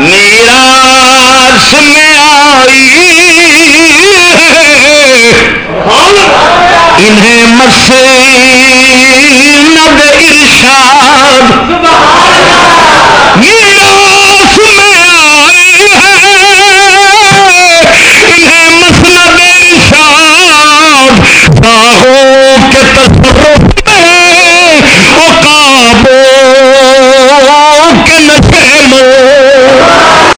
میراث میں آئی۔ انہیں مسند